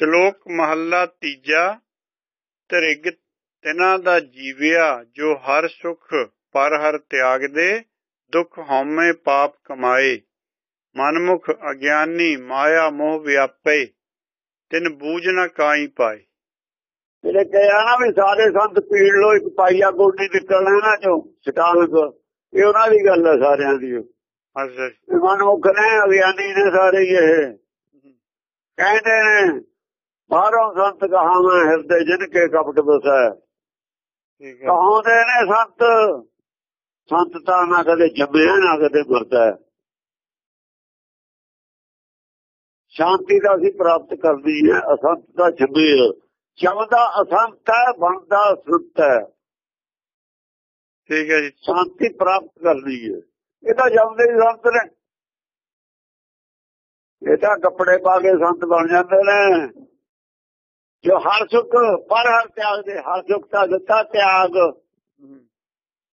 ਸ਼ਲੋਕ ਮਹੱਲਾ ਤੀਜਾ ਤ੍ਰਿਗ ਤਿਨਾਂ ਦਾ ਜੀਵਿਆ ਜੋ ਹਰ ਸੁਖ ਪਰ ਹਰ ਤਿਆਗ ਦੇ ਦੁਖ ਹਉਮੈ ਪਾਪ ਕਮਾਏ। ਮਨਮੁਖ ਅਗਿਆਨੀ ਮਾਇਆ ਮੋਹ ਵਿਆਪੇ ਤਿਨ ਬੂਝ ਨ ਕਾਈ ਪਾਏ। ਜਿਹੜੇ ਕਿਹਾ ਨਾ ਵੀ ਸਾਰੇ ਸੰਤ ਪੀੜ ਲੋ ਇੱਕ ਪਾਈਆ ਗੋਡੀ ਨਿਕਲਣਾ ਨਾ ਚੋਂ ਸਟਾਲਕ ਇਹ ਉਹਨਾਂ ਦੀ ਗੱਲ ਹੈ ਸਾਰਿਆਂ ਦੀ। ਅੱਛਾ ਮਨਮੁਖ ਨੇ ਅਗਿਆਨੀ ਨੇ ਸਾਰੇ ਇਹ। ਕਹਿੰਦੇ ਨੇ ਬਾਹਰੋਂ ਸੰਤ ਕਹਾ ਮੈਂ ਹਿਰਦੇ ਜਿਨ ਕੇ ਕਪਟ ਬਸੈ। ਠੀਕ ਹੈ। ਕਹਾਉਂਦੇ ਨੇ ਸੰਤ ਸੰਤ ਤਾਂ ਨਾ ਕਦੇ ਜੰਮਿਆ ਨਾ ਕਦੇ ਮਰਦਾ। ਹੈ। ਸ਼ਾਂਤੀ ਦਾ ਅਸੀਂ ਪ੍ਰਾਪਤ ਕਰਦੀ ਹੈ ਅਸੰਤ ਦਾ ਜੰਮੇ ਜਮਦਾ ਅਸੰਤ ਹੈ ਬਣਦਾ ਸੁੱਤ ਹੈ। ਠੀਕ ਹੈ ਜੀ। ਸ਼ਾਂਤੀ ਪ੍ਰਾਪਤ ਕਰਦੀ ਹੈ। ਇਹ ਤਾਂ ਜਮਦੇ ਹੀ ਸੰਤ ਨੇ। ਇਹ ਤਾਂ ਕੱਪੜੇ ਪਾ ਕੇ ਸੰਤ ਬਣ ਜਾਂਦੇ ਨੇ। ਜੋ ਹਰ ਸੁਖ ਪਰ ਹਰ ਤਿਆਗ ਦੇ, ਹਰ ਸੁਖ ਦਾ ਦਿੱਤਾ ਤਿਆਗ।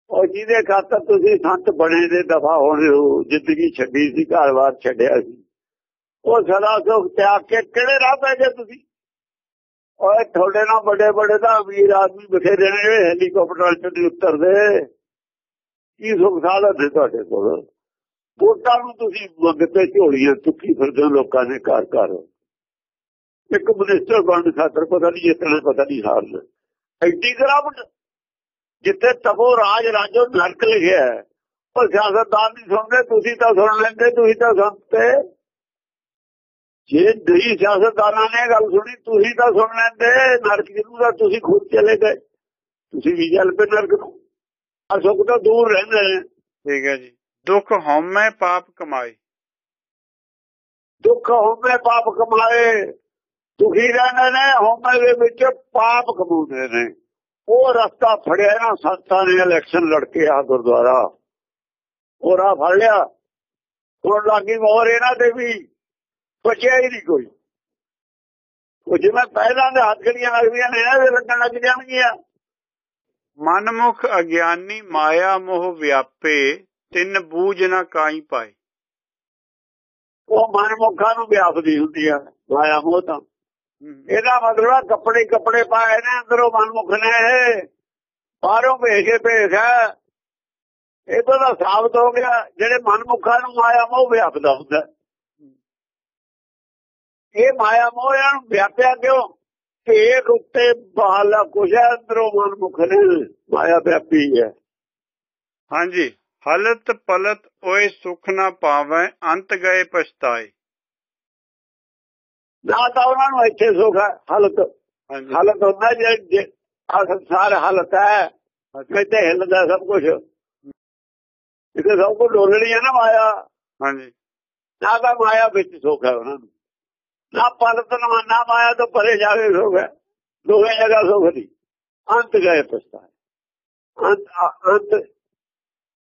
ਉਹ ਜਿਹਦੇ ਖਾਤਰ ਤੁਸੀਂ ਸੰਤ ਬਣੇ ਦੇ ਦਫਾ ਹੋਣੇ ਹੋ, ਜ਼ਿੰਦਗੀ ਛੱਡੀ ਸੀ, ਘਰ-ਬਾਰ ਛੱਡਿਆ ਸੀ। ਉਹ ਸਦਾ ਸੁਖ ਤਿਆਗ ਕੇ ਕਿਹੜੇ ਰਾਹ ਪੈ ਗਏ ਤੁਸੀਂ? ਓਏ ਤੁਹਾਡੇ ਨਾਲ ਵੱਡੇ ਵੱਡੇ ਦਾ ਅਮੀਰ ਆਦਮੀ ਬਥੇਰੇ ਨੇ, ਹੈਲੀਕਾਪਟਰ ਚ ਦੀ। ਉਤਰਦੇ ਕੀ ਸੁਖ ਸਾਧਨ ਨੇ ਤੁਹਾਡੇ ਕੋਲ? ਵੋਟਾਂ ਨੂੰ ਤੁਸੀਂ ਮੰਗਤੇ ਝੋਲੀਆਂ, ਚੁੱਕੀ ਫਿਰਦੇ ਲੋਕਾਂ ਦੇ ਘਰ ਘਰ ਇੱਕ ਮਿਨਿਸਟਰ ਬਣਨ ਖਾਤਰ ਪਤਾ ਨਹੀਂ ਜਿੱਤਣਾ ਪਤਾ ਨਹੀਂ ਹਾਰਨਾ ਐਡੀ ਗਰਾਵਟ ਜਿੱਥੇ ਤਪੋ ਰਾਜ ਰਾਜੋ ਨਰਕ ਲਿਖਿਆ ਉਹ ਸਿਆਸਤਦਾਨ ਨਹੀਂ ਸੁਣਦੇ ਤੁਸੀਂ ਤਾਂ ਸੁਣ ਲੈਂਦੇ ਤੁਸੀਂ ਤਾਂ ਸੁਣਦੇ। ਜੇ ਨਹੀਂ ਸਿਆਸਤਦਾਨਾਂ ਨੇ ਗੱਲ ਸੁਣੀ ਤੁਸੀਂ ਤਾਂ ਸੁਣ ਲੈਂਦੇ ਨਰਕ ਜਿਹਨੂੰ ਦਾ ਤੁਸੀਂ ਖੁਦ ਚਲੇ ਗਏ। ਤੁਸੀਂ ਵੀ ਚੱਲ ਪਏ ਨਰਕ ਨੂੰ ਅਸੁਖ ਤੋਂ ਦੂਰ ਰਹਿੰਦੇ ਨੇ। ਠੀਕ ਹੈ ਜੀ। ਦੁਖ ਹਉਮੈ ਪਾਪ ਕਮਾਏ। ਦੁੱਖ ਹੋਵੇ ਪਾਪ ਕਮਾਏ। ਦੁਖੀ ਰਹਿੰਦੇ ਨੇ ਹੋਮੇ ਦੇ ਵਿੱਚ ਪਾਪ ਕਮਾਉਂਦੇ ਨੇ। ਉਹ ਰਸਤਾ ਫੜਿਆ ਨਾ ਸੰਤਾਂ ਨੇ ਇਲੈਕਸ਼ਨ ਲੜ ਕੇ ਆ ਗੁਰਦੁਆਰਾ। ਉਹ ਰਾਹ ਫੜ ਲਿਆ। ਹੁਣ ਲੱਗੀ ਮੋਹਰ ਇਹਨਾਂ ਤੇ ਵੀ ਬਚਿਆ ਹੀ ਨਹੀਂ ਕੋਈ। ਉਹ ਜਿਵੇਂ ਪਹਿਲਾਂ ਦੇ ਹੱਥ ਗੜੀਆਂ ਲੱਗਦੀਆਂ ਨੇ ਇਹਨਾਂ ਦੇ ਲੱਗਣ ਲੱਗ ਜਾਣਗੀਆਂ। ਮਨਮੁਖ ਅਗਿਆਨੀ ਮਾਇਆ ਮੋਹ ਵਿਆਪੇ ਤਿੰਨ ਬੂਝ ਨ ਕਾਈ ਪਾਏ। ਉਹ ਮਨਮੁਖਾਂ ਨੂੰ ਵਿਆਪਦੀ ਹੁੰਦੀ ਆ ਮਾਇਆ ਮੋਹ ਤਾਂ। ਇਹਦਾ ਮਤਲਬ ਆ ਕੱਪੜੇ ਕੱਪੜੇ ਪਾਏ ਨੇ ਅੰਦਰੋਂ ਮਨਮੁਖ ਨੇ ਇਹ। ਬਾਹਰੋਂ ਭੇਜੇ ਭੇਜ ਹੈ ਇਹ ਤਾਂ ਸਾਬਤ ਹੋ ਗਿਆ। ਜਿਹੜੇ ਮਨਮੁਖਾਂ ਨੂੰ ਮਾਇਆ ਮੋਹ ਵਿਆਪਦਾ ਹੁੰਦਾ। ਇਹ ਮਾਇਆ ਮੋਹ ਇਹਨਾਂ ਨੂੰ ਵਿਆਪਿਆ ਕਿਉਂ? ਭੇਖ ਉੱਤੇ ਬਾਹਲਾ ਕੁਛ ਹੈ, ਅੰਦਰੋਂ ਮਨਮੁਖ ਨੇ ਮਾਇਆ ਵਿਆਪੀ ਹੈ। ਹਾਂਜੀ। ਹਲਤ ਪਲਤ ਓਏ ਸੁਖ ਨਾ ਪਾਵੈ, ਅੰਤ ਗਏ ਪਛਤਾਏ। ਨਾ ਤਾਂ ਉਹਨਾਂ ਨੂੰ ਇੱਥੇ ਸੁਖ ਹੈ ਹਲਤ। ਹਾਲਤ ਹੁੰਦਾ ਜੇ ਆਹ ਸੰਸਾਰ ਹਾਲਤ ਹੈ ਕਿਤੇ ਹਿੱਲਦਾ ਸਭ ਕੁਝ ਇਹ ਸਭ ਕੁਝ ਡੋਲਣੀ ਹੈ ਨਾ ਮਾਇਆ। ਹਾਂਜੀ। ਨਾ ਤਾਂ ਮਾਇਆ ਵਿੱਚ ਸੁੱਖ ਹੈ ਉਹਨਾਂ ਨੂੰ। ਨਾ ਪਲਤ ਨਾ ਨਾ ਮਾਇਆ ਤੋਂ ਪਰੇ ਜਾ ਕੇ ਸੁੱਖ ਹੈ। ਦੋਵੇਂ ਜਗ੍ਹਾ ਸੁੱਖ ਨਹੀਂ ਅੰਤ ਗਏ ਪਛਤਾਏ। ਅੰਤ ਅੰਤ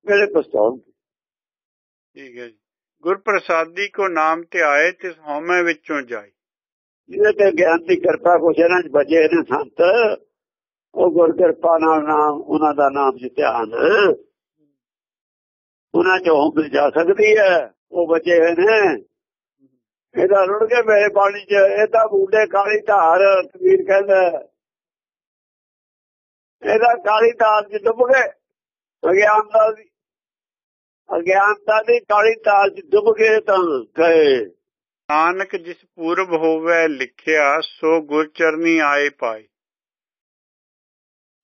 ਮੇਰੇ ਪਛਤਾਉਣ ਠੀਕ ਹੈ ਜੀ। ਗੁਰ ਪ੍ਰਸਾਦੀ ਕੋ ਨਾਮ ਧਿਆਏ ਤਿਸ ਹਉਮੈ ਵਿੱਚੋਂ ਜਾਏ ਜਿਹਦੇ ਤੇ ਗਿਆਨ ਦੀ ਕਿਰਪਾ ਕੁਛ ਇਹਨਾਂ ਚ ਬਚੇ ਨੇ ਸੰਤ, ਉਹ ਗੁਰ ਕਿਰਪਾ ਨਾਲ ਨਾਮ, ਉਹਨਾਂ ਦਾ ਨਾਮ ਚ ਧਿਆਨ। ਉਹਨਾਂ ਚ ਹੋਂਦ ਜਾ ਸਕਦੀ ਹੈ, ਉਹ ਬਚੇ ਹੋਏ ਨੇ। ਇਹਦਾ ਰੁੜ ਕੇ ਮੇਰੇ ਪਾਣੀ ਚ ਇਹ ਤਾਂ ਬੂਡੇ ਕਾਲੀ ਧਾਰ ਕਬੀਰ ਕਹਿੰਦਾ ਇਹਦਾ ਕਾਲੀ ਧਾਰ ਚ ਡੁੱਬ ਗਏ। ਅਗਿਆਨਤਾ ਦਾ ਅਗਿਆਨਤਾ ਦੀ ਕਾਲੀ ਧਾਰ ਚ ਡੁੱਬ ਗਏ ਤਾਂ ਗਏ। ਨਾਨਕ ਜਿਸ ਪੂਰਬ ਹੋਵੇ ਲਿਖਿਆ ਸੋ ਗੁਰ ਚਰਨੀ ਆਏ ਪਾਏ।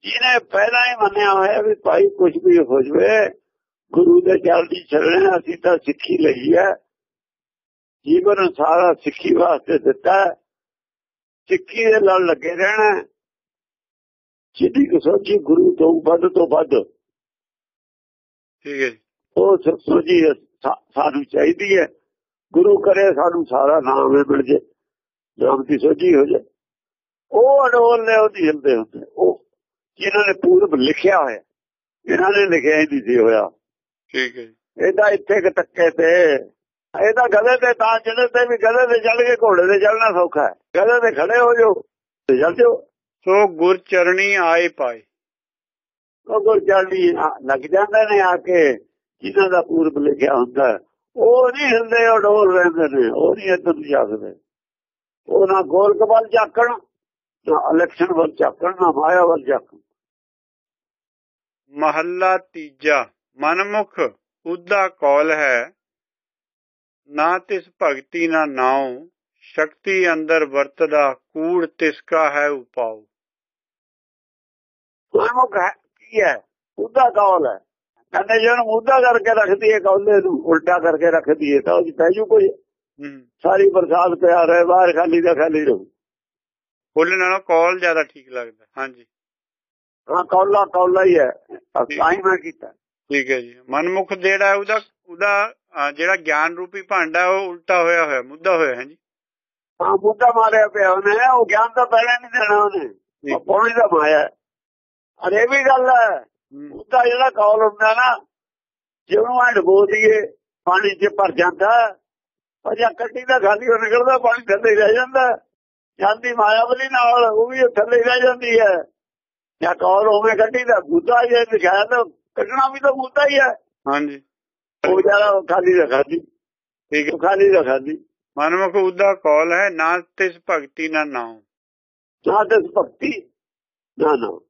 ਜਿਹਨੇ ਪਹਿਲਾਂ ਹੀ ਮੰਨਿਆ ਹੋਇਆ ਵੀ ਭਾਈ ਕੁਝ ਵੀ ਹੋ ਜਵੇ ਗੁਰੂ ਦੇ ਚਰਨੀ ਚੱਲਣਾ ਅਸੀਂ ਤਾਂ ਸਿੱਖੀ ਲਈ ਹੈ। ਜੀਵਨ ਸਾਰਾ ਸਿੱਖੀ ਵਾਸਤੇ ਦਿੱਤਾ। ਸਿੱਖੀ ਦੇ ਨਾਲ ਲੱਗੇ ਰਹਿਣਾ। ਜਿੱਦੀ ਕੁ ਸੋਚੀ ਗੁਰੂ ਤੋਂ ਵੱਧ ਤੋਂ ਵੱਧ। ਠੀਕ ਹੈ ਉਹ ਸ- ਸੋਚੀ ਸਾ- ਸਾਨੂੰ ਚਾਹੀਦੀ ਹੈ। ਗੁਰੂ ਕਰੇ ਸਾਨੂੰ ਸਾਰਾ ਨਾਮ ਮਿਲ ਜੇ। ਨਾਮ ਦੀ ਸੋਝੀ ਹੋ ਜਾ। ਉਹ ਅਡੋਲ ਨੇ ਉਹਦੀ ਹਿਲਦੇ ਹੁੰਦੇ ਉਹ ਜਿਨ੍ਹਾਂ ਨੇ ਪੂਰਬ ਲਿਖਿਆ ਹੋਇਆ ਇਹਨਾਂ ਨੇ ਲਿਖਿਆ ਹੀ ਸੀ ਹੋਇਆ। ਠੀਕ ਹੈ ਇਹਦਾ ਇੱਥੇ ਕਿ ਟੱਕੇ ਤੇ ਇਹਦਾ ਗਲੇ ਤੇ ਤਾਂ ਜਿਹੜੇ ਤੇ ਵੀ ਗਲੇ ਤੇ ਚੜ ਕੇ ਘੋੜੇ ਤੇ ਚੜਨਾ ਸੌਖਾ ਹੈ। ਗਲੇ ਤੇ ਖੜੇ ਹੋ ਜਾਓ ਤੇ ਚੱਲ ਜਾਓ। ਸੋ ਗੁਰ ਚਰਣੀ ਆਏ ਪਾਏ। ਉਹ ਗੁਰ ਚੜਨੀ ਲੱਗ ਜਾਂਦੇ ਨੇ ਆ ਕੇ। ਜਿਨ੍ਹਾਂ ਦਾ ਪੂਰਬ ਲਿਖਿਆ ਹੁੰਦਾ। ਉਹ ਨਹੀਂ ਹਿਲਦੇ ਉਹ ਡੋਲ ਰਹਿੰਦੇ ਨੇ ਉਹ ਨਹੀਂ ਇੱਧਰ ਨੂੰ ਜਾ ਸਕਦੇ ਉਹ ਨਾ ਗੋਲਕ ਵੱਲ ਝਾਕਣ ਨਾ ਇਲੈਕਸ਼ਨ ਵੱਲ ਝਾਕਣ ਨਾ ਮਾਇਆ ਵੱਲ ਝਾਕਣ। ਮਹੱਲਾ ਤੀਜਾ ਮਨਮੁਖ ਉਦਾ ਕੌਲ ਹੈ ਨਾ ਤਿਸ ਭਗਤੀ ਨਾ ਨਾਉ ਸ਼ਕਤੀ ਅੰਦਰ ਵਰਤਦਾ ਕੂੜ ਤਿਸਕਾ ਹੈ ਉਪਾਉ। ਮਨਮੁਖ ਹੈ ਕੀ ਹੈ? ਉਹਦਾ ਕੌਲ ਹੈ। ਕਹਿੰਦੇ ਜਿਹਨੂੰ ਮੁੱਦਾ ਕਰਕੇ ਰੱਖਦੀ ਹੈ ਕੌਲੇ ਨੂੰ ਉਲਟਾ ਕਰਕੇ ਰੱਖਦੀ ਹੈ ਤਾਂ ਉਹ ਪੈ ਜੂ ਕੋਈ। ਹੂੰ। ਸਾਰੀ ਬਰਸਾਤ ਪਿਆ ਰਹੇ ਬਾਹਰ ਖਾਲੀ ਦਾ ਖਾਲੀ ਰਹੂ। ਫੁੱਲ ਨਾਲੋਂ ਕੌਲ ਜ਼ਿਆਦਾ ਠੀਕ ਲੱਗਦਾ ਹਾਂਜੀ। ਹਾਂ ਕੌਲਾ ਕੌਲਾ ਹੀ ਹੈ। ਹੀ। ਮੈਂ ਕੀਤਾ। ਠੀਕ ਹੈ ਜੀ। ਮਨਮੁਖ ਜਿਹੜਾ ਉਹਦਾ ਉਹਦਾ ਜਿਹੜਾ ਗਿਆਨ ਰੂਪੀ ਭਾਂਡਾ ਉਹ ਉਲਟਾ ਹੋਇਆ ਹੋਇਆ ਮੁੱਦਾ ਹੋਇਆ ਹੈ ਜੀ ਹਾਂ ਮੁੱਦਾ ਮਾਰਿਆ ਪਿਆ ਉਹਨੇ ਉਹ ਗਿਆਨ ਤਾਂ ਪਹਿਲਾਂ ਨਹੀਂ ਦੇਣਾ ਉਹਨੇ। ਉਹ ਪੌਣੀ ਦਾ ਮਾਇਆ। ਅਰੇ ਵੀ ਗੱਲ ਹੂੰ, ਉਹਦਾ ਜਿਹੜਾ ਕੌਲ ਹੁੰਦਾ ਨਾ ਜਿਹਨੂੰ ਐ ਡਬੋ ਦਈਏ ਪਾਣੀ 'ਚ ਭਰ ਜਾਂਦਾ ਉਹ ਜਾਂ ਕੱਟੀ ਦਾ ਖਾਲੀ ਹੋ ਨਿਕਲਦਾ ਪਾਣੀ ਥੱਲੇ ਰਹਿ ਜਾਂਦਾ। ਜਾਂਦੀ ਮਾਇਆਵਲੀ ਨਾਲ ਉਹ ਵੀ ਥੱਲੇ ਰਹਿ ਜਾਂਦੀ ਹੈ। ਜਾਂ ਕੌਲ ਹੋਵੇ ਕੱਟੀ ਦਾ ਬੁੱਧਾ ਜੇ ਦਿਖਾਇਆ ਤਾਂ ਕੱਢਣਾ ਵੀ ਤਾਂ ਬੁੱਧਾ ਹੀ ਹੈ। ਹਾਂਜੀ। ਉਹ ਵਿਚਾਰਾ ਖਾਲੀ ਦਾ ਖਾਲੀ ਠੀਕ ਹੈ। ਖਾਲੀ ਦਾ ਖਾਲੀ ਮਨਮੁਖ ਉਹਦਾ ਕੌਲ ਹੈ ਨਾ ਤਿਸ ਭਗਤੀ ਨਾ ਨਾਉ। ਨਾ ਤੇ ਭਗਤੀ ਨਾ ਨਾ ਹੁਣ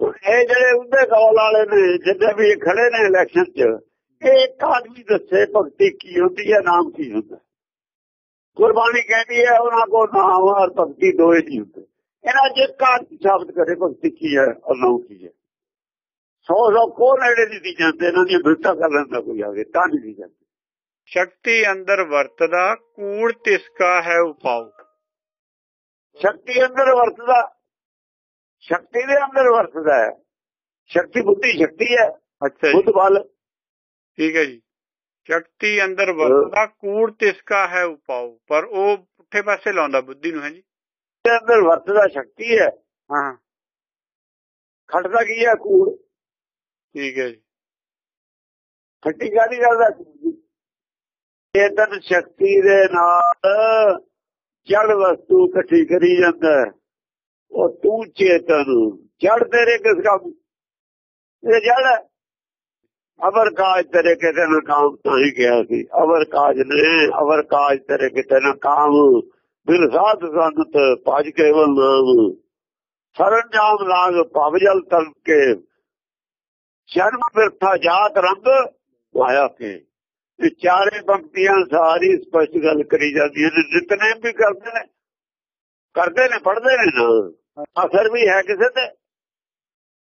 ਇਹ ਜਿਹੜੇ ਉਹਦੇ ਕੌਲ ਵਾਲੇ ਨੇ ਜਿੱਦੇ ਵੀ ਖੜੇ ਨੇ ਇਲੈਕਸ਼ਨ 'ਚ ਇਹ ਇੱਕ ਆਦਮੀ ਦੱਸੇ ਭਗਤੀ ਕੀ ਹੁੰਦੀ ਹੈ ਨਾਮ ਕੀ ਹੁੰਦਾ। ਗੁਰਬਾਣੀ ਕਹਿੰਦੀ ਹੈ ਉਹਨਾਂ ਕੋ ਨਾਮ ਔਰ ਭਗਤੀ ਦੋਏ ਨਹੀਂ ਹੁੰਦੇ। ਇਹਨਾਂ ਜੇ ਕਾਰ ਸਾਬਤ ਕਰੇ ਭਗਤੀ ਕੀ ਹੈ ਔਰ ਨਾਮ ਕੀ ਹੈ। ਸੌ ਸੌ ਕੋ ਨੇੜੇ ਨਹੀਂ ਜਾਂਦੇ ਇਹਨਾਂ ਦੀ ਬਿਰਤਾ ਕਰ ਲੈਂਦਾ ਕੋਈ ਆਗੇ ਤਾਂ ਨਹੀਂ ਜਾਂਦੇ। ਸ਼ਕਤੀ ਅੰਦਰ ਵਰਤਦਾ ਕੂੜ ਤਿਸਕਾ ਹੈ ਉਪਾਉ ਸ਼ਕਤੀ ਅੰਦਰ ਵਰਤਦਾ ਸ਼ਕਤੀ ਦੇ ਅੰਦਰ ਵਰਤਦਾ ਹੈ। ਸ਼ਕਤੀ ਬੁੱਧੀ ਸ਼ਕਤੀ ਹੈ। ਅੱਛਾ ਜੀ। ਬੁੱਧ ਬਲ। ਠੀਕ ਹੈ ਜੀ। ਸ਼ਕਤੀ ਅੰਦਰ ਵਰਤਦਾ ਕੂੜ ਤਿਸਕਾ ਹੈ ਉਪਾਉ ਪਰ ਉਹ ਪੁੱਠੇ ਪਾਸੇ ਲਾਉਂਦਾ ਬੁੱਧੀ ਨੂੰ ਹੈ ਜੀ? ਅੰਦਰ ਵਰਤਦਾ ਸ਼ਕਤੀ ਹੈ। ਹਾਂ ਖੜਦਾ ਕੀ ਹੈ? ਕੂੜ। ਠੀਕ ਹੈ ਜੀ। ਖੱਟੀ ਗਾੜੀ ਕਰਦਾ ਚੇਤਨ ਸ਼ਕਤੀ ਦੇ ਨਾਲ ਜੜ ਵਸਤੂ ਇਕੱਠੀ ਕਰੀ ਜਾਂਦਾ ਹੈ। ਉਹ ਤੂੰ ਚੇਤਨ ਚੜ ਤੇਰੇ ਕਿਸ ਕੰਮ? ਇਹ ਜੜ ਅਵਰ ਕਾਜ ਤੇਰੇ ਕਿਤੇ ਨਾ ਕਾਮ ਤਾਂ ਹੀ ਗਿਆ ਸੀ। ਅਵਰ ਕਾਜ ਨੇ, ਅਵਰ ਕਾਜ ਤੇਰੇ ਕਿਤੇ ਨਾ ਕਾਮ। ਬਿਨ ਸਾਧ ਸੰਤ ਪਾਜ ਕੇਵਲ ਨਾਮ। ਸਰੰਜਾਮ ਲਾਗ ਭਵ ਜਲ ਤਲ ਕੇ। ਜਨਮ ਬਿਰਥਾ ਜਾਤ ਰੰਗ ਮਾਇਆ ਕੇ। ਇਹ ਚਾਰੇ ਪੰਕਤੀਆਂ ਸਾਰੀ ਸਪਸ਼ਟ ਗੱਲ ਕਰੀ ਜਾਂਦੀਆਂ ਨੇ। ਜਿਤਨੇ ਵੀ ਕਰਦੇ ਨੇ। ਕਰਦੇ ਨੇ ਪੜ੍ਹਦੇ ਨੇ ਨਾ। ਅਸਰ ਵੀ ਹੈ ਕਿਸੇ ਤੇ।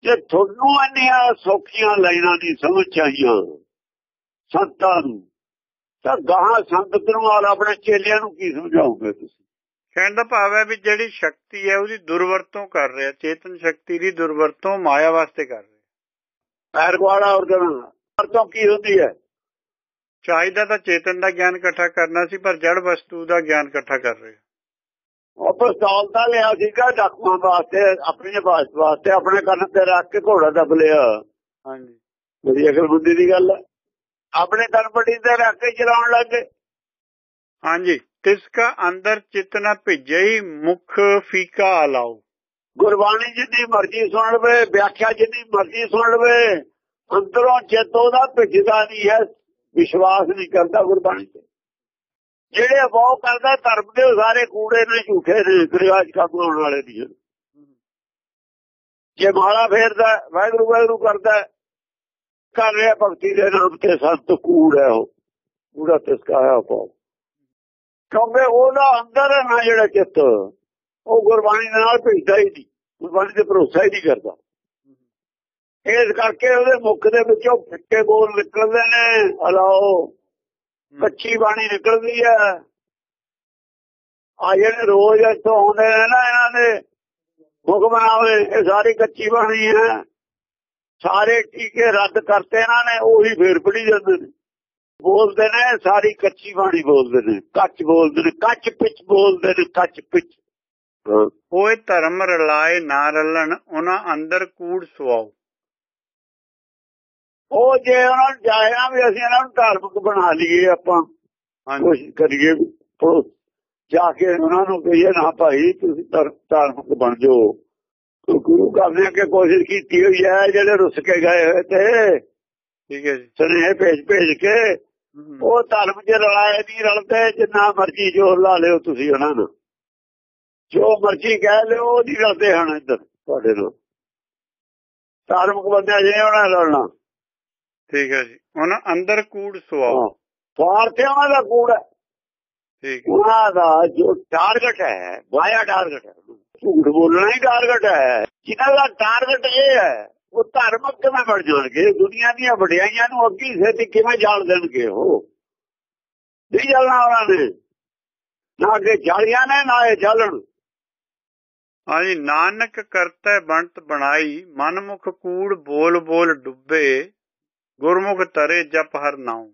ਜੇ ਤੁਹਾਨੂੰ ਇੰਨੀਆਂ ਸੌਖੀਆਂ ਲਾਈਨਾਂ ਦੀ ਸਮਝ ਚਾਹੀਆਂ ਸੰਤਾਂ ਨੂੰ ਤਾਂ ਗਾਹਾਂ ਸੰਗਤ ਨੂੰ ਔਰ ਆਪਣੇ ਚੇਲਿਆਂ ਨੂੰ ਕੀ ਸਮਝਾਓਗੇ ਤੁਸੀਂ? ਕਹਿਣ ਦਾ ਭਾਵ ਹੈ ਵੀ ਜਿਹੜੀ ਸ਼ਕਤੀ ਹੈ ਉਹਦੀ ਦੁਰਵਰਤੋਂ ਕਰ ਰਿਹਾ ਚੇਤਨ ਸ਼ਕਤੀ ਦੀ ਦੁਰਵਰਤੋਂ ਮਾਇਆ ਵਾਸਤੇ ਕਰ ਰਿਹਾ। ਪੈਰ ਗਵਾੜਾ ਔਰ ਕਰਨਾ ਅਰਥੋਂ ਕੀ ਹੁੰਦੀ ਹੈ? ਚਾਹੀਦਾ ਤਾਂ ਚੇਤਨ ਦਾ ਗਿਆਨ ਇਕੱਠਾ ਕਰਨਾ ਸੀ ਪਰ ਜੜ ਵਸਤੂ ਦਾ ਗਿਆਨ ਇਕੱਠਾ ਕਰ ਰਿਹਾ। ਉਹ ਪਿਸਤੌਲ ਤਾਂ ਲਿਆ ਸੀਗਾ ਡਾਕੂਆਂ ਵਾਸਤੇ ਆਪਣੀ ਬਾਤ ਵਾਸਤੇ ਆਪਣੇ ਕੰਨ ਤੇ ਰੱਖ ਕੇ ਘੋੜਾ ਦੱਬ ਲਿਆ। ਹਾਂਜੀ। ਬੜੀ ਅਕਲ ਬੁੱਧੀ ਦੀ ਗੱਲ ਹੈ ਆਪਣੇ ਕੰਨ ਪੱਟੀ ਤੇ ਰੱਖ ਕੇ ਚਲਾਉਣ ਲੱਗੇ ਹਾਂਜੀ। ਤਿਸਕਾ ਅੰਦਰ ਚਿਤਨਾ ਭਿਜਈ ਮੁਖ ਫੀਕਾ ਲਾਓ। ਗੁਰਬਾਣੀ ਜਿੰਨੀ ਮਰਜ਼ੀ ਸੁਣ ਲਵੇ ਵਿਆਖਿਆ ਜਿੰਨੀ ਮਰਜ਼ੀ ਸੁਣ ਲਵੇ ਅੰਦਰੋਂ ਚੇਤੋ ਦਾ ਭਿੱਜਦਾ ਨਹੀਂ ਹੈ ਵਿਸ਼ਵਾਸ ਨਹੀਂ ਕਰਦਾ ਗੁਰਬਾਣੀ ਤੇ। ਜਿਹੜੇ ਅਭਾਉ ਕਰਦਾ, ਧਰਮ ਦੇ ਸਾਰੇ ਕੂੜੇ ਨੇ, ਝੂਠੇ ਨੇ ਗ੍ਰਿਆਜ ਕਾਬੂ ਵਾਲੇ ਨਹੀਂ ਜੇ ਮਾਲਾ ਫੇਰਦਾ, ਵਾਹਿਗੁਰੂ ਵਾਹਿਗੁਰੂ ਕਰਦਾ ਕਰ ਰਿਹਾ ਭਗਤੀ ਦੇ ਨਾਮ ਤੇ ਸੰਤ ਕੂੜ ਹੈ ਉਹ। ਕੂੜਾ ਤਿਸਕਾ ਹੈ ਕਿਉਂਕਿ ਉਹਦਾ ਅੰਦਰ ਹੈ ਨਾ ਜਿਹੜਾ ਚਿੱਤ, ਉਹ ਗੁਰਬਾਣੀ ਦੇ ਨਾਲ ਭਿੱਜਦਾ ਹੀ ਨਹੀਂ। ਗੁਰਬਾਣੀ ਤੇ ਭਰੋਸਾ ਹੀ ਨਹੀਂ ਕਰਦਾ। ਇਸ ਕਰਕੇ ਉਹਦੇ ਮੁਖ ਦੇ ਵਿੱਚੋਂ ਫਿੱਕੇ ਬੋਲ ਨਿਕਲਦੇ ਨੇ, ਹਲਾਓ ਕੱਚੀ ਬਾਣੀ ਨਿਕਲਦੀ ਹੈ ਆ ਜਿਹੜੇ ਰੋਜ਼ ਇੱਥੋਂ ਆਉਂਦੇ ਨੇ ਨਾ ਇਹਨਾਂ ਦੇ ਹੁਕਮ ਬਣਾਵੇ ਇਹ ਸਾਰੀ ਕੱਚੀ ਬਾਣੀ ਹੈ ਸਾਰੇ ਟੀਕੇ ਰੱਦ ਕਰਤੇ ਇਹਨਾਂ ਨੇ ਉਹੀ ਫੇਰ ਪੜੀ ਜਾਂਦੇ ਨੇ। ਬੋਲਦੇ ਨੇ ਸਾਰੀ ਕੱਚੀ ਬਾਣੀ ਬੋਲਦੇ ਨੇ। ਕੱਚ ਬੋਲਦੇ ਨੇ ਕੱਚ ਪਿੱਚ ਬੋਲਦੇ ਨੇ ਕੱਚ ਪਿੱਚ। ਹਾਂ। ਹੋਏ ਧਰਮ ਰਲਾਏ ਨਾ ਰਲਣ ਉਹਨਾਂ ਅੰਦਰ ਕੂੜ ਸਵਾਓ ਉਹ ਜੇ ਉਹਨਾਂ ਨੂੰ ਜਾਇਆ ਵੀ ਅਸੀਂ ਇਹਨਾਂ ਨੂੰ ਧਾਰਮਿਕ ਬਣਾ ਲਈਏ ਆਪਾਂ ਕੋਸ਼ਿਸ਼ ਕਰੀਏ ਜਾ ਕੇ ਉਹਨਾਂ ਨੂੰ ਕਹੀਏ ਨਾ ਭਾਈ ਤੁਸੀਂ ਧਰ- ਧਾਰਮਿਕ ਬਣ ਜਾਓ। ਗੁਰੂ ਘਰ ਨੇ ਕਿ ਕੋਸ਼ਿਸ਼ ਕੀਤੀ ਹੋਈ ਹੈ ਜਿਹੜੇ ਰੁੱਸ ਕੇ ਗਏ ਹੋਏ ਤੇ ਠੀਕ ਹੈ ਜੀ। ਸੁਨੇਹੇ ਭੇਜ ਭੇਜ ਕੇ ਉਹ ਧਰਮ 'ਚ ਰਲਾਏ ਨਹੀਂ ਰਲਦੇ ਜਿੰਨਾ ਮਰਜ਼ੀ ਜੋਰ ਲਾ ਲਿਓ ਤੁਸੀਂ ਉਹਨਾਂ ਨੂੰ। ਜੋ ਮਰਜ਼ੀ ਕਹਿ ਲਿਓ ਉਹ ਨਹੀਂ ਕਰਦੇ ਹਨ ਇੱਧਰ ਤੁਹਾਡੇ ਨਾਲ ਧਾਰਮਿਕ ਬੰਦਿਆਂ ਜਿਹੇ ਉਹਨਾਂ ਨਾਲ ਲੜਨਾ। ਠੀਕ ਹੈ ਜੀ। ਉਹਨਾਂ ਅੰਦਰ ਕੂੜ ਸਵਾਓ ਸਵਾਰਥੀਆਂ ਦਾ ਕੂੜ ਹੈ। ਠੀਕ ਹੈ। ਉਹਨਾਂ ਦਾ ਜੋ ਟਾਰਗੇਟ ਹੈ ਵਾਇਆ ਟਾਰਗੇਟ ਹੈ। ਝੂਠ ਬੋਲਣਾ ਹੀ ਟਾਰਗੇਟ ਹੈ। ਜਿਨ੍ਹਾਂ ਦਾ ਟਾਰਗੇਟ ਇਹ ਹੈ ਉਹ ਧਾਰਮਿਕ ਕਿਵੇਂ ਬਣ ਜਾਣਗੇ? ਦੁਨੀਆ ਦੀਆਂ ਵਡਿਆਈਆਂ ਨੂੰ ਅੱਗੀ ਸੇਤੀ ਕਿਵੇਂ ਜਾਣ ਦੇਣਗੇ ਉਹ? ਨਹੀਂ ਜਾਣਾ ਉਹਨਾਂ ਨੇ। ਨਾ ਅੱਗੇ ਜਾਲੀਆਂ ਨੇ ਨਾ ਇਹ ਜਾਲਣ। ਹਾਂਜੀ ਨਾਨਕ ਕਰਤੈ ਬੰਤ ਬਣਾਈ ਮਨਮੁਖ ਕੂੜ ਬੋਲ ਬੋਲ ਡੁੱਬੇ। ਗੁਰਮੁਖ ਤਰੇ ਜਪ ਹਰ ਨਾਉ।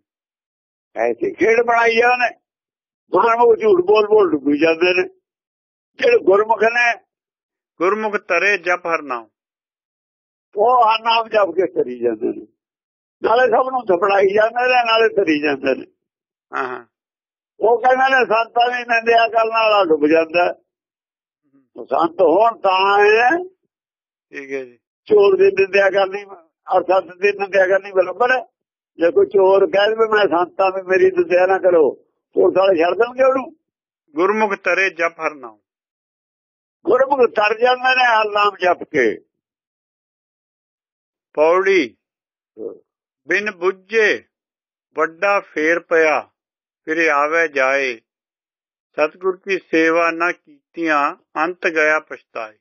ਐਸੀ ਖੇਡ ਬਣਾਈ ਉਹਨੇ। ਮਨਮੁਖ ਝੂਠ ਬੋਲ ਬੋਲ ਡੁੱਬੀ ਜਾਂਦੇ ਨੇ। ਜਿਹੜੇ ਗੁਰਮੁਖ ਨੇ ਗੁਰਮੁਖ ਤਰੇ ਜਪ ਹਰ ਨਾਉ। ਉਹ ਹਰ ਨਾਮ ਜਪ ਕੇ ਤਰੀ ਜਾਂਦੇ ਨੇ। ਨਾਲੇ ਸਭ ਨੂੰ ਥਪੜਾਈ ਜਾਂਦੇ ਨੇ ਨਾਲੇ ਤਰੀ ਜਾਂਦੇ ਨੇ। ਹਾਂ ਉਹ ਕਹਿੰਦੇ ਨੇ ਸੰਤਾਂ ਦੀ ਨਿੰਦਿਆ ਕਰਨ ਵਾਲਾ ਡੁੱਬ ਜਾਂਦਾ ਸੰਤ ਹੋਣ ਤਾਂ ਹੈ ਠੀਕ ਹੈ ਜੀ। ਚੋਰ ਦੀ ਨਿੰਦਿਆ ਕਰਨੀ। ਔਰ ਸੰਤ ਦੀ ਨਿੰਦਿਆ ਕਰਨੀ ਬਰਾਬਰ ਹੈ ਜੇ ਕੋਈ ਚੋਰ ਕਹਿ ਦੇਵੇ ਮੈਂ ਸੰਤਾਂ ਦੀ ਮੇਰੀ ਨਿੰਦਿਆ ਨਾ ਕਰੋ ਪੁਲਿਸ ਵਾਲੇ ਛੱਡ ਦੇਣਗੇ ਉਹਨੂੰ। ਗੁਰਮੁਖ ਤਰੇ ਜਪ ਹਰ ਨਾਉ ਗੁਰਮੁਖ ਤਰ ਜਾਂਦੇ ਨੇ ਨਾਮ ਜਪ ਕੇ। ਪੌੜੀ ਬਿਨ ਬੁੱਝੇ ਵੱਡਾ ਫੇਰ ਪਿਆ ਫਿਰ ਆਵੇ ਜਾਏ। ਸਤਿਗੁਰ ਕੀ ਸੇਵਾ ਨਾ ਕੀਤੀਆਂ ਅੰਤ ਗਿਆ ਪਛਤਾਏ।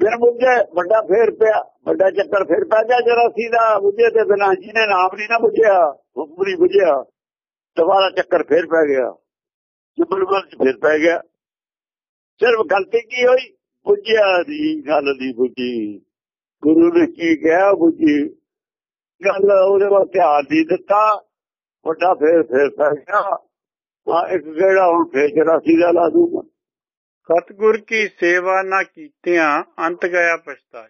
ਬਿਨ ਬੁੱਝੇ ਵੱਡਾ ਫੇਰ ਪਿਆ, ਵੱਡਾ ਚੱਕਰ ਫੇਰ ਪੈ ਗਿਆ ਜਰਾ ਦਾ ਬੁੱਝੇ ਤੇ ਬਿਨਾਂ ਜਿਹਨੇ ਨਾਮ ਨਹੀਂ ਨਾ ਬੁਝਿਆ, ਹੁਕਮ ਨਹੀਂ ਬੁੱਝਿਆ। ਦੁਬਾਰਾ ਚੱਕਰ ਫੇਰ ਪੈ ਗਿਆ। ਜਬਲ ਚ ਫੇਰ ਪੈ ਗਿਆ। ਸਿਰਫ ਗਲਤੀ ਕੀ ਹੋਈ? ਬੁੱਝਿਆ ਦੀ ਗੱਲ ਦੀ ਬੁੱਝੀ। ਗੁਰੂ ਨੇ ਕੀ ਕਿਹਾ ਬੁੱਝੀ? ਗੱਲ ਉਹਦੇ ਵੱਲ ਧਿਆਨ ਨਹੀਂ ਦਿੱਤਾ। ਵੱਡਾ ਫੇਰ ਫੇਰ ਪੈ ਗਿਆ। ਆ ਇੱਕ ਜਿਹੜਾ ਹੁਣ ਫੇਰ ਚਰਾਸੀ ਦਾ ਲਾ ਦੂਗਾ ਸਤਿਗੁਰ ਕੀ ਸੇਵਾ ਨਾ ਕੀਤਿਆਂ ਅੰਤ ਗਿਆ ਪਛਤਾਏ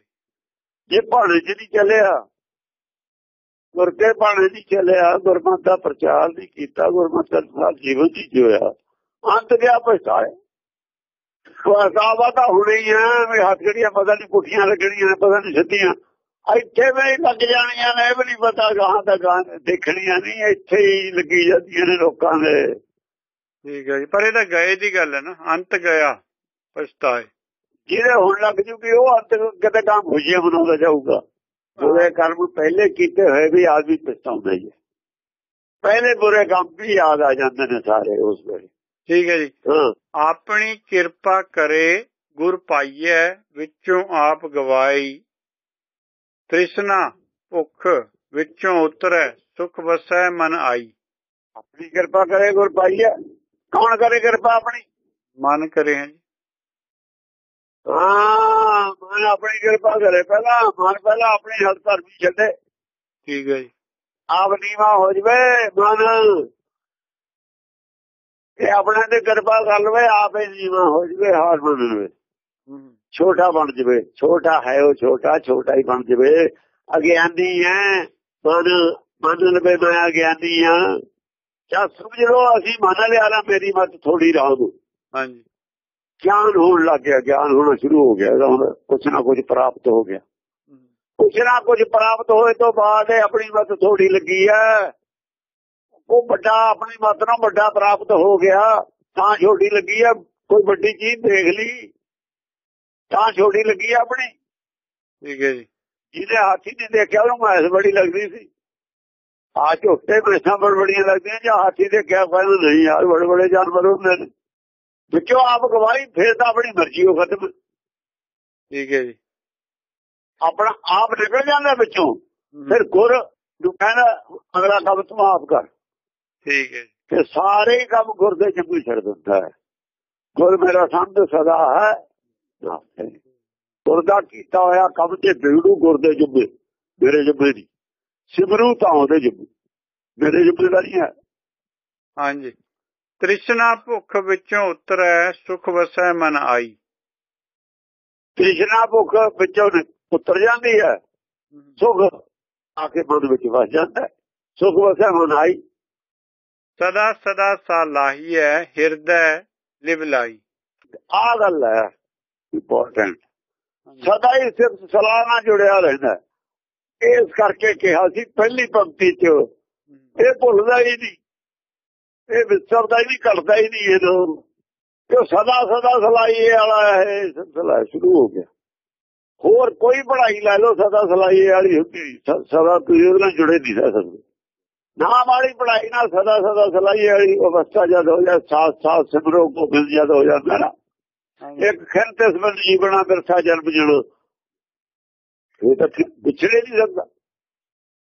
ਜੇ ਭਾਣੇ ਚ ਨਹੀਂ ਚੱਲਿਆ ਗੁਰਕੇ ਭਾਣੇ ਨਹੀਂ ਚੱਲਿਆ, ਗੁਰਮਤਿ ਦਾ ਪ੍ਰਚਾਰ ਨਹੀਂ ਕੀਤਾ, ਗੁਰਮਤਿ ਦਾ ਜੀਵਨ ਨਹੀਂ ਜਿਉਇਆ ਅੰਤ ਗਿਆ ਪਛਤਾਏ। ਵਾਸਾਵਾ ਤਾਂ ਹੁਣੇ ਹੀ ਆ, ਵੀ ਹੱਥ ਜਿਹੜੀਆਂ ਪਤਾ ਨਹੀਂ ਪੁੱਠੀਆਂ ਲੱਗਣੀਆਂ ਨੇ, ਪਤਾ ਨਹੀਂ ਸਿੱਧੀਆਂ। ਇੱਥੇ ਵੀ ਲੱਗ ਜਾਣੀਆਂ ਨੇ, ਇਹ ਵੀ ਨਹੀਂ ਪਤਾ ਗਾਹਾਂ ਦਾ ਗਾਂ ਦੇਖਣੀਆਂ ਨਹੀਂ, ਇੱਥੇ ਹੀ ਲੱਗੀ ਜਾਂਦੀਆਂ ਨੇ ਲੋਕਾਂ ਦੇ। ਠੀਕ ਹੈ ਜੀ। ਪਰ ਇਹ ਤਾਂ ਗਏ ਦੀ ਗੱਲ ਹੈ ਨਾ। ਅੰਤ ਗਿਆ ਪਛਤਾਏ। ਜਿਹਦੇ ਹੁਣ ਲੱਗ ਜੂਗੀ ਉਹ ਅੰਤ ਕਿਤੇ ਕੰਮ ਖੁਸ਼ੀਆਂ ਮਨਾਉਂਦਾ ਜਾਊਗਾ। ਬੁਰੇ ਕਰਮ ਪਹਿਲੇ ਕੀਤੇ ਹੋਏ ਵੀ ਆਦਮੀ ਪਛਤਾਉਂਦਾ ਹੈ ਪਹਿਲੇ ਬੁਰੇ ਕੰਮ ਵੀ ਯਾਦ ਆ ਜਾਂਦੇ ਨੇ ਸਾਰੇ ਉਸ ਵੇਲੇ। ਠੀਕ ਹੈ ਜੀ। ਆਪਣੀ ਕਿਰਪਾ ਕਰੇ ਗੁਰ ਪਾਈਐ ਵਿੱਚੋਂ ਆਪ ਗਵਾਈ। ਤ੍ਰਿਸ਼ਨਾ ਭੁੱਖ ਵਿੱਚੋਂ ਉਤਰੈ ਸੁਖ ਵਸੈ ਮਨ ਆਈ। ਆਪਣੀ ਕਿਰਪਾ ਕਰੇ ਗੁਰ ਪਾਈਏ ਕੌਣ ਕਰੇ ਕਿਰਪਾ ਆਪਣੀ? ਮਨ ਕਰੇ ਹੈ ਹਾਂ ਮਨ ਆਪਣੀ ਕਿਰਪਾ ਕਰੇ ਪਹਿਲਾਂ ਮਨ ਪਹਿਲਾਂ ਆਪਣੀ ਹੱਥ ਧਰਮੀ ਛੱਡੇ। ਠੀਕ ਹੈ ਜੀ। ਆਪ ਨੀਵਾ ਹੋ ਜਵੇ ਮਨ। ਇਹ ਆਪਣੇ ਤੇ ਕਿਰਪਾ ਕਰ ਲਵੇ ਆਪੇ ਨੀਵਾ ਹੋ ਜਵੇ ਹਾਰ ਮੰਨ ਲਵੇ। ਛੋਟਾ ਬਣ ਜਵੇ ਛੋਟਾ ਹੈ ਉਹ ਛੋਟਾ ਛੋਟਾ ਹੀ ਬਣ ਜਵੇ। ਅਗਿਆਨੀ ਹੈ ਮਨ ਮੰਨ ਲਵੇ ਮੈਂ ਅਗਿਆਨੀ ਆ। ਚਾ ਸਮਝ ਲਓ ਅਸੀਂ ਮੰਨ ਲਿਆ ਨਾ ਮੇਰੀ ਮਤ ਥੋੜੀ ਰਾਮ ਹਾਂਜੀ। ਗਿਆਨ ਹੋਣ ਲੱਗ ਗਿਆ ਗਿਆਨ ਹੋਣਾ ਸ਼ੁਰੂ ਹੋ ਗਿਆ ਇਹਦਾ ਹੁਣ ਕੁਛ ਨਾ ਕੁਛ ਪ੍ਰਾਪਤ ਹੋ ਗਿਆ। ਕੁਛ ਨਾ ਕੁਛ ਪ੍ਰਾਪਤ ਹੋਏ ਤੋਂ ਬਾਅਦ ਇਹ ਆਪਣੀ ਮਤ ਥੋੜੀ ਲੱਗੀ ਹੈ। ਉਹ ਵੱਡਾ ਆਪਣੀ ਮਤ ਨਾਲ ਵੱਡਾ ਪ੍ਰਾਪਤ ਹੋ ਗਿਆ ਤਾਂ ਛੋਟੀ ਲੱਗੀ ਹੈ ਕੋਈ ਵੱਡੀ ਚੀਜ਼ ਦੇਖ ਲਈ ਤਾਂ ਛੋਟੀ ਲੱਗੀ ਆਪਣੀ। ਠੀਕ ਹੈ ਜੀ। ਜਿਹਦੇ ਹਾਥੀ ਨੇ ਦੇਖਿਆ ਉਹਨੂੰ ਮੈਸ ਬੜੀ ਲੱਗਦੀ ਸੀ। ਆ ਝੋਟੇ ਮੈਸਾਂ ਬੜ ਬੜੀਆਂ ਲੱਗਦੀਆਂ ਜਾਂ ਹਾਥੀ ਦੇਖਿਆ ਕਹਿੰਦਾ ਨਹੀਂ ਯਾਰ ਬੜੇ ਬੜੇ ਜਾਨਵਰ ਹੁੰਦੇ ਨੇ। ਵਿੱਚੋਂ ਆਪ ਗਵਾਹੀ ਫੇਰ ਤਾਂ ਆਪਣੀ ਮਰਜ਼ੀ ਉਹ ਖਤਮ। ਠੀਕ ਹੈ ਜੀ। ਆਪਣਾ ਆਪ ਨਿਕਲ ਜਾਂਦਾ ਵਿੱਚੋਂ ਫਿਰ ਗੁਰ ਨੂੰ ਕਹਿੰਦਾ ਅਗਲਾ ਕੰਮ ਤੂੰ ਆਪ ਕਰ। ਠੀਕ ਹੈ ਜੀ। ਤੇ ਸਾਰੇ ਕੰਮ ਗੁਰ ਦੇ ਜੰਮੂ ਛੱਡ ਦਿੰਦਾ ਹੈ। ਗੁਰ ਮੇਰਾ ਸੰਤ ਸਦਾ ਹੈ। ਗੁਰ ਦਾ ਕੀਤਾ ਹੋਇਆ ਕੰਮ ਤੇ ਬਿਗੜੂ ਗੁਰ ਦੇ ਜੰਮੇ ਮੇਰੇ ਜੰਮੇ ਦੀ। ਸਿਮਰੂ ਤਾਂ ਉਹਦੇ ਜੰਮੇ। ਮੇਰੇ ਜੰਮੇ ਦਾ ਨਹੀਂ ਹੈ। ਹਾਂਜੀ। ਤ੍ਰਿਸ਼ਨਾ ਭੁੱਖ ਵਿੱਚੋਂ ਉਤਰੈ ਸੁਖ ਵਸੈ ਮਨ ਆਈ। ਤ੍ਰਿਸ਼ਨਾ ਭੁੱਖ ਵਿੱਚੋਂ ਉਤਰ ਜਾਂਦੀ ਹੈ। ਸੁਖ ਆ ਕੇ ਮਨ ਵਿੱਚ ਵਸ ਜਾਂਦਾ ਹੈ। ਸੁਖ ਵਸੈ ਮਨ ਆਈ। ਸਦਾ ਸਦਾ ਸਾ ਲਾਹੀਐ ਹਿਰਦੈ ਲਿਵ ਲਾਈ ਆ ਗੱਲ ਹੈ ਇੰਪੋਰਟੈਂਟ ਸਦਾ ਹੀ ਸਿਰਫ ਸਲਾਹ ਨਾਲ ਜੁੜਿਆ ਰਹਿੰਦਾ ਇਸ ਕਰਕੇ ਕਿਹਾ ਸੀ ਪਹਿਲੀ ਪੰਕਤੀ 'ਚ। ਇਹ ਭੁੱਲਦਾ ਹੀ ਨਹੀਂ। ਇਹ ਵਿਸਰਦਾ ਹੀ ਨਹੀਂ ਕਰਦਾ ਹੀ ਨਹੀਂ ਇਹਨੂੰ ਕਿ ਸਦਾ ਸਦਾ ਸਲਾਈਏ ਵਾਲਾ ਇਹ ਸਿਲਸਿਲਾ ਸ਼ੁਰੂ ਹੋ ਗਿਆ। ਹੋਰ ਕੋਈ ਪੜ੍ਹਾਈ ਲੈ ਲਓ ਸਦਾ ਸਲਾਈਏ ਵਾਲੀ ਹੁੰਦੀ ਸਦਾ ਤੁਸੀਂ ਉਹਦੇ ਨਾਲ ਜੁੜੇ ਨਹੀਂ ਰਹਿ ਸਕਦੇ। ਨਾਮ ਵਾਲੀ ਪੜ੍ਹਾਈ ਨਾਲ ਸਦਾ ਸਦਾ ਸਲਾਈਏ ਵਾਲੀ ਅਵਸਥਾ ਜਦ ਹੋ ਜਾ ਸਾਥ ਸਾਥ ਸਿਮਰੋ ਕੋ ਮਿਲ ਜਦ ਹੋ ਜਾਂਦਾ ਨਾ। ਇੱਕ ਖਿਰ ਤੇ ਸਮਝ ਜੀਵਣਾ ਬਿਰਥਾ ਜਨਮ ਜਣ ਇਹ ਤਾਂ ਫਿਰ ਵਿਛੜੇ ਨਹੀਂ ਸਕਦਾ